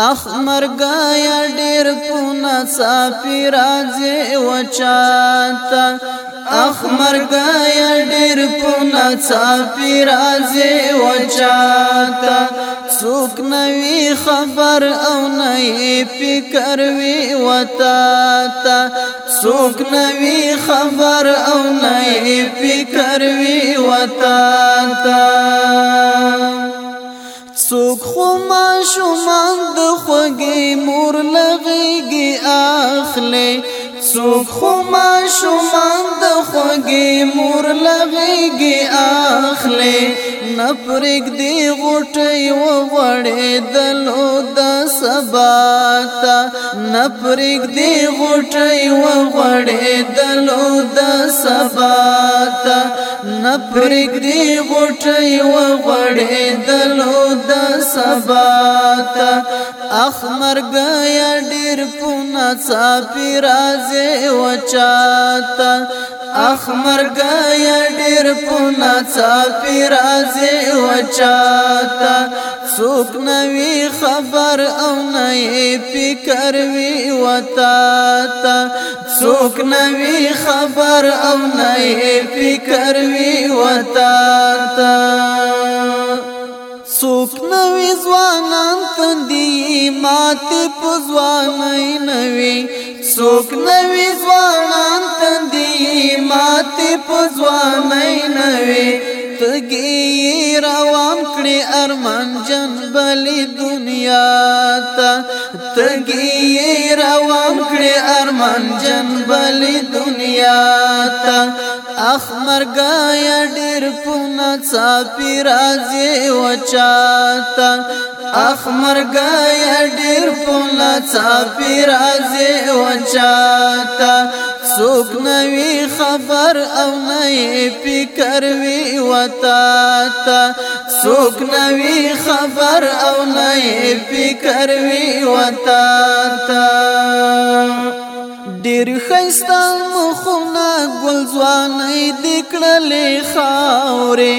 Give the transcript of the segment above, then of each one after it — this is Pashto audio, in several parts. اخ مرګایا ډېر پونه صافي راځي وچاتا اخ مرګایا ډېر پونه صافي راځي وچاتا څوک نوی خبر او نه فکر وی وتا تا څوک نوی خبر او نه فکر وی وتا تا څوک خو ما شومان مور لویگی اخلی سوک خو ما شمان د خوږی مور لویږي اخلي نپرګ دی غټي و وړې دلو د سباتا نپرګ دی غټي و وړې دلو د سباتا نپرګ دی غټي و وړې دلو د سباتا اخمر گیا ډیر پونا صافی رازه وچاتا اخمر گیا ډیر پونا صافی رازه وچاتا څوک نوی خبر او نه فکر وی وتا تا څوک نوی خبر او نه فکر وی وتا تا څوک نوی ځوانان ته ماتې پزوانای نوي څوک نوي ځوانان تندې ماتې پزوانای نوي تګي روان کړي ارمان جن بلې دنیا ته تګي روان کړي ارمان جن بلې دنیا ته اخمر گایا ډېر پونا څا پی راځي وچاته اخمر گای ډیر پولا صافی رازی وچاتا سوک نوی خبر او نئی فکر وی وتا تا سوک نوی خبر او نئی فکر وی وتا تا ډیر خیستا مخونه ګل ځواني دکړلې خاورې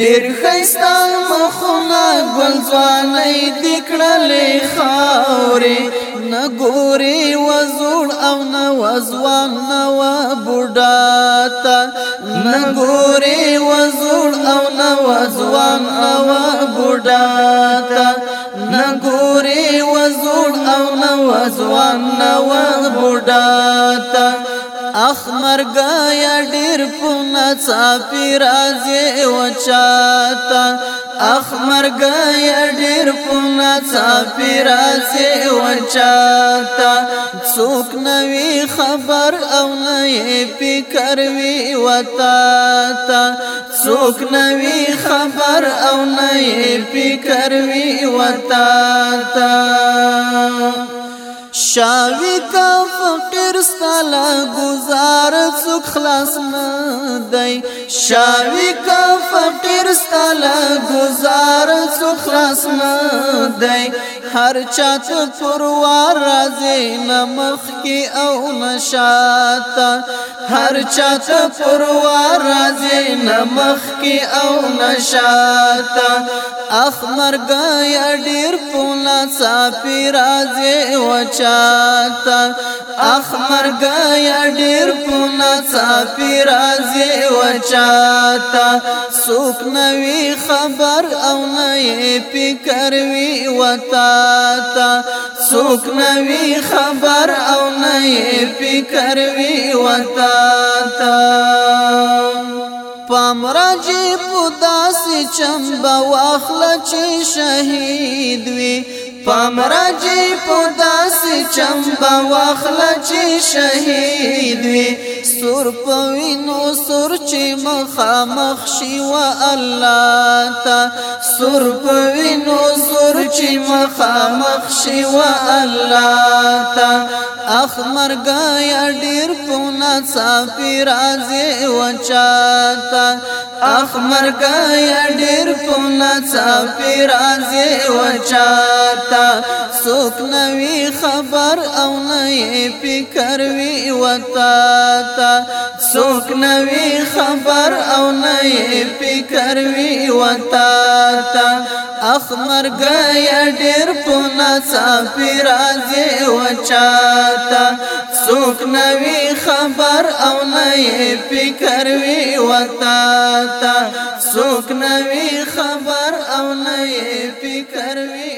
ډیر خیستا مخونه ګل ځواني دکړلې خاورې نګوري وزړ او نو ځوان نو بډا تا نګوري تا اخمر گایا ډیر پونا صافی رازی وچاتا اخمر گایا ډیر پونا صافی رازی وچاتا څوک نوی خبر او نه فکر وی وتا تا څوک نوی خبر او نه فکر وی وتا تا شاوی کا فقر ستاله گزار څوک خلاص نه دی شاوی کا فقیر ستاله گزار څوک خلاص نه دی هر چاته پروار راځي نمخ کی او نشاته هر چاته پروار راځي نمخ کې او نشاتا اخمر گای ډیر پولا صافی راځي وچاتا اخمر گای ډیر پولا صافی راځي وچاتا سوک نوی خبر او نه فکر وی وتا تا سوک نوی خبر او نه فکر وی وتا پامرجی پداسی چم با واخل چی شهید وی پامرجی پداسی چم با واخل چی شهید وی سر پوینو سر چی مخامخ شی و الله تا سر پوینو سر چی مخامخ شی و الله تا اخمر گایا ډیر پونا صافی رازی وچاتا اخمر گایا ډیر پونا صافی رازی وچاتا سوک نوی خبر او نه فکر وی وتا تا سوک نوی خبر او نئی فکر وی وتا تا اخمر گیا ډیر پونا صافی راځي وچاتا سوک نوی خبر او نئی فکر وی وتا تا سوک نوی خبر او نئی فکر وی